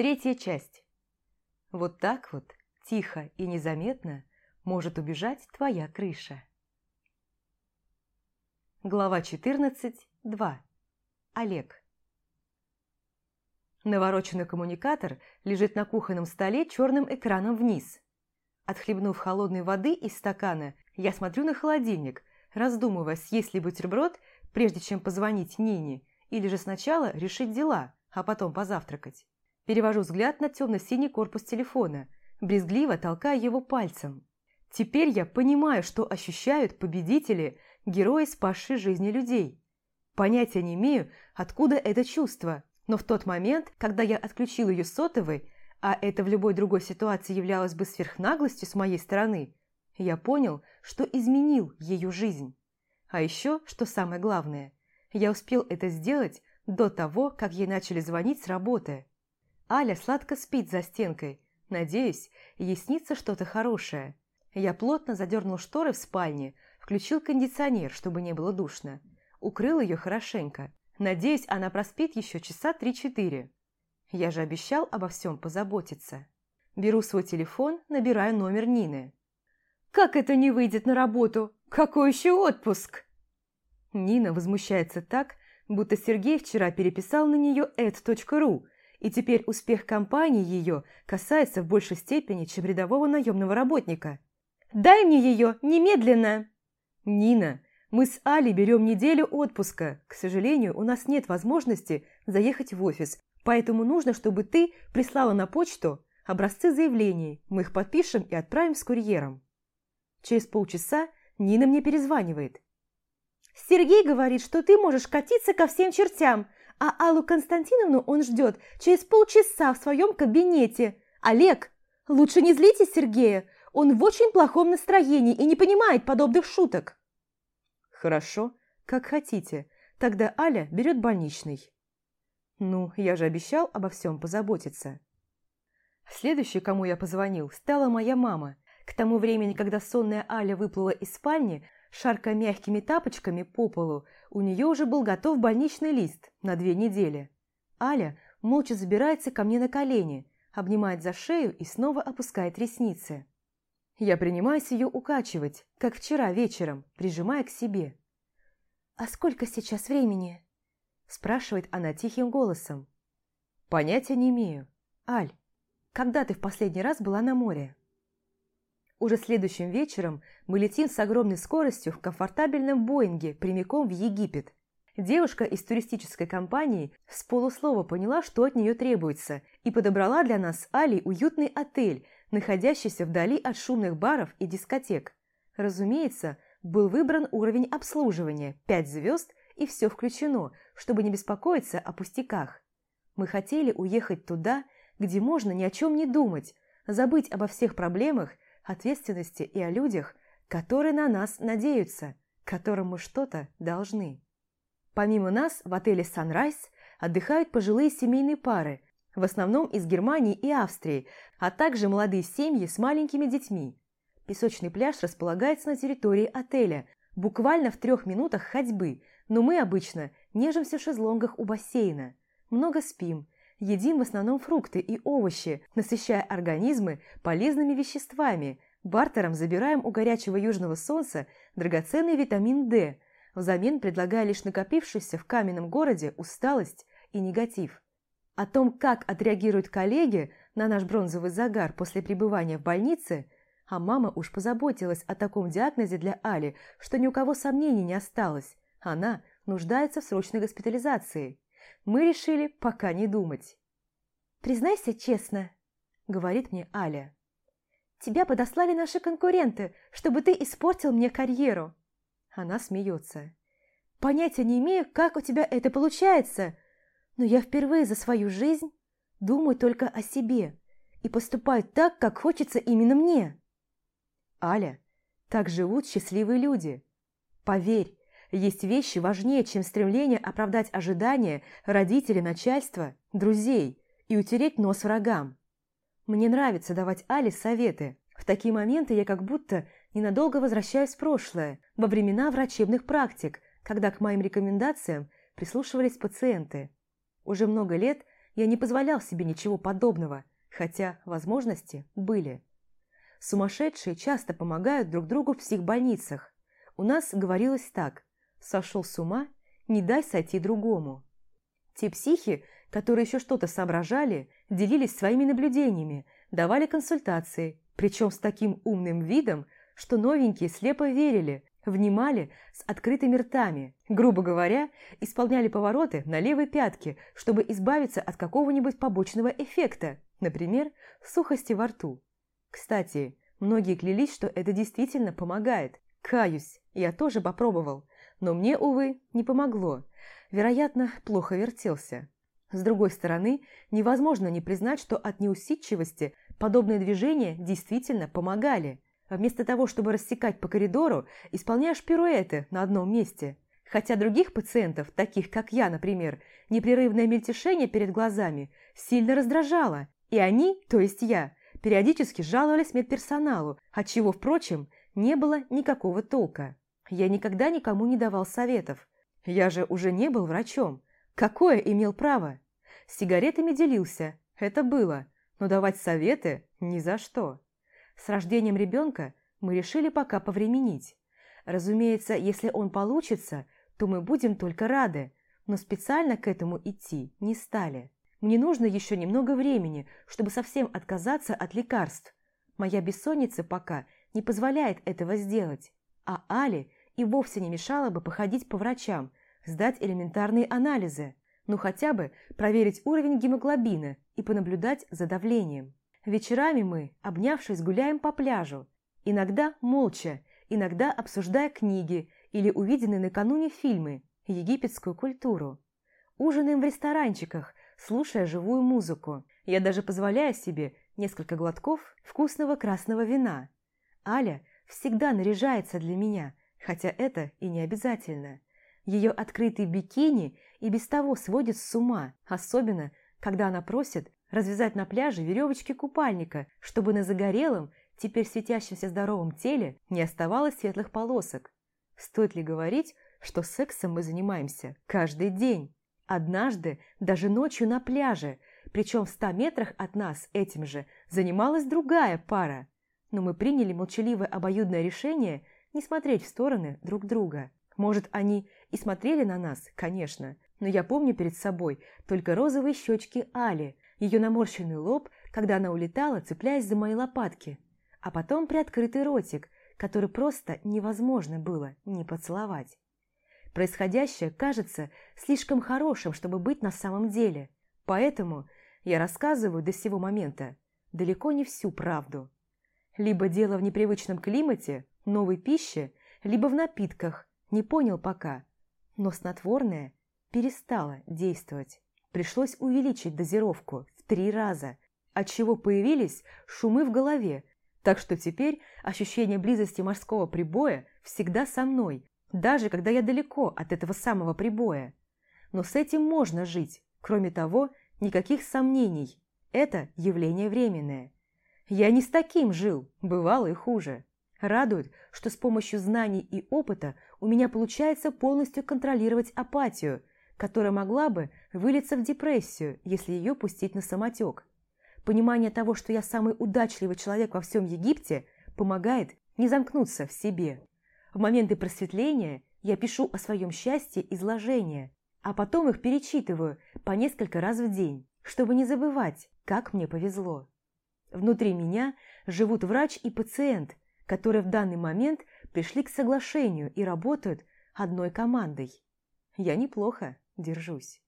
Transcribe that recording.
Третья часть. Вот так вот, тихо и незаметно, может убежать твоя крыша. Глава 14.2. Олег. Навороченный коммуникатор лежит на кухонном столе черным экраном вниз. Отхлебнув холодной воды из стакана, я смотрю на холодильник, раздумывая, съесть ли бутерброд, прежде чем позвонить Нине, или же сначала решить дела, а потом позавтракать. Перевожу взгляд на темно-синий корпус телефона, брезгливо толкая его пальцем. Теперь я понимаю, что ощущают победители, герои, спасшие жизни людей. Понятия не имею, откуда это чувство, но в тот момент, когда я отключил ее сотовой, а это в любой другой ситуации являлось бы сверхнаглостью с моей стороны, я понял, что изменил ее жизнь. А еще, что самое главное, я успел это сделать до того, как ей начали звонить с работы. Аля сладко спит за стенкой. Надеюсь, ей снится что-то хорошее. Я плотно задернул шторы в спальне, включил кондиционер, чтобы не было душно. Укрыл ее хорошенько. Надеюсь, она проспит еще часа три-четыре. Я же обещал обо всем позаботиться. Беру свой телефон, набираю номер Нины. «Как это не выйдет на работу? Какой еще отпуск?» Нина возмущается так, будто Сергей вчера переписал на нее ed.ru, и теперь успех компании ее касается в большей степени, чем рядового наемного работника. «Дай мне ее, немедленно!» «Нина, мы с Али берем неделю отпуска. К сожалению, у нас нет возможности заехать в офис, поэтому нужно, чтобы ты прислала на почту образцы заявлений. Мы их подпишем и отправим с курьером». Через полчаса Нина мне перезванивает. «Сергей говорит, что ты можешь катиться ко всем чертям, а Аллу Константиновну он ждет через полчаса в своем кабинете. Олег, лучше не злите Сергея, он в очень плохом настроении и не понимает подобных шуток». «Хорошо, как хотите. Тогда Аля берет больничный». «Ну, я же обещал обо всем позаботиться». Следующей, кому я позвонил, стала моя мама. К тому времени, когда сонная Аля выплыла из спальни, шаркая мягкими тапочками по полу, у нее уже был готов больничный лист на две недели. Аля молча забирается ко мне на колени, обнимает за шею и снова опускает ресницы. Я принимаюсь ее укачивать, как вчера вечером, прижимая к себе. «А сколько сейчас времени?» спрашивает она тихим голосом. «Понятия не имею. Аль, когда ты в последний раз была на море?» Уже следующим вечером мы летим с огромной скоростью в комфортабельном Боинге прямиком в Египет. Девушка из туристической компании с полуслова поняла, что от нее требуется, и подобрала для нас Али уютный отель, находящийся вдали от шумных баров и дискотек. Разумеется, был выбран уровень обслуживания – 5 звезд и все включено, чтобы не беспокоиться о пустяках. Мы хотели уехать туда, где можно ни о чем не думать, забыть обо всех проблемах ответственности и о людях, которые на нас надеются, которым мы что-то должны. Помимо нас в отеле «Санрайз» отдыхают пожилые семейные пары, в основном из Германии и Австрии, а также молодые семьи с маленькими детьми. Песочный пляж располагается на территории отеля, буквально в трех минутах ходьбы, но мы обычно нежимся в шезлонгах у бассейна, много спим, Едим в основном фрукты и овощи, насыщая организмы полезными веществами. Бартером забираем у горячего южного солнца драгоценный витамин D, взамен предлагая лишь накопившуюся в каменном городе усталость и негатив. О том, как отреагируют коллеги на наш бронзовый загар после пребывания в больнице, а мама уж позаботилась о таком диагнозе для Али, что ни у кого сомнений не осталось. Она нуждается в срочной госпитализации мы решили пока не думать. «Признайся честно», — говорит мне Аля. «Тебя подослали наши конкуренты, чтобы ты испортил мне карьеру». Она смеется. «Понятия не имею, как у тебя это получается, но я впервые за свою жизнь думаю только о себе и поступаю так, как хочется именно мне». «Аля, так живут счастливые люди. Поверь, есть вещи важнее, чем стремление оправдать ожидания родителей, начальства, друзей и утереть нос врагам. Мне нравится давать Али советы. В такие моменты я как будто ненадолго возвращаюсь в прошлое, во времена врачебных практик, когда к моим рекомендациям прислушивались пациенты. Уже много лет я не позволял себе ничего подобного, хотя возможности были. Сумасшедшие часто помогают друг другу в психбольницах. У нас говорилось так «сошел с ума, не дай сойти другому». Те психи, которые еще что-то соображали, делились своими наблюдениями, давали консультации, причем с таким умным видом, что новенькие слепо верили, внимали с открытыми ртами, грубо говоря, исполняли повороты на левой пятке, чтобы избавиться от какого-нибудь побочного эффекта, например, сухости во рту. Кстати, многие клялись, что это действительно помогает. Каюсь, я тоже попробовал, но мне, увы, не помогло. Вероятно, плохо вертелся. С другой стороны, невозможно не признать, что от неусидчивости подобные движения действительно помогали. Вместо того, чтобы рассекать по коридору, исполняешь пируэты на одном месте. Хотя других пациентов, таких как я, например, непрерывное мельтешение перед глазами сильно раздражало, и они, то есть я, периодически жаловались медперсоналу, от чего, впрочем, не было никакого толка. Я никогда никому не давал советов. Я же уже не был врачом. Какое имел право? С сигаретами делился, это было, но давать советы ни за что. С рождением ребенка мы решили пока повременить. Разумеется, если он получится, то мы будем только рады, но специально к этому идти не стали. Мне нужно еще немного времени, чтобы совсем отказаться от лекарств. Моя бессонница пока не позволяет этого сделать. А Али и вовсе не мешало бы походить по врачам, сдать элементарные анализы, ну хотя бы проверить уровень гемоглобина и понаблюдать за давлением. Вечерами мы, обнявшись, гуляем по пляжу, иногда молча, иногда обсуждая книги или увиденные накануне фильмы, египетскую культуру. Ужинаем в ресторанчиках, слушая живую музыку. Я даже позволяю себе несколько глотков вкусного красного вина. Аля всегда наряжается для меня, хотя это и не обязательно. Ее открытый бикини и без того сводит с ума, особенно, когда она просит развязать на пляже веревочки купальника, чтобы на загорелом, теперь светящемся здоровом теле не оставалось светлых полосок. Стоит ли говорить, что сексом мы занимаемся каждый день? Однажды, даже ночью на пляже, причем в ста метрах от нас этим же, занималась другая пара. Но мы приняли молчаливое обоюдное решение не смотреть в стороны друг друга. Может, они и смотрели на нас, конечно, но я помню перед собой только розовые щечки Али, ее наморщенный лоб, когда она улетала, цепляясь за мои лопатки, а потом приоткрытый ротик, который просто невозможно было не поцеловать. Происходящее кажется слишком хорошим, чтобы быть на самом деле, поэтому я рассказываю до сего момента далеко не всю правду. Либо дело в непривычном климате, новой пище, либо в напитках, не понял пока. Но снотворное перестало действовать. Пришлось увеличить дозировку в три раза, отчего появились шумы в голове, так что теперь ощущение близости морского прибоя всегда со мной, даже когда я далеко от этого самого прибоя. Но с этим можно жить. Кроме того, никаких сомнений. Это явление временное. Я не с таким жил, бывало и хуже. Радует, что с помощью знаний и опыта у меня получается полностью контролировать апатию, которая могла бы вылиться в депрессию, если ее пустить на самотек. Понимание того, что я самый удачливый человек во всем Египте, помогает не замкнуться в себе. В моменты просветления я пишу о своем счастье изложения, а потом их перечитываю по несколько раз в день, чтобы не забывать, как мне повезло. Внутри меня живут врач и пациент, которые в данный момент пришли к соглашению и работают одной командой. Я неплохо держусь.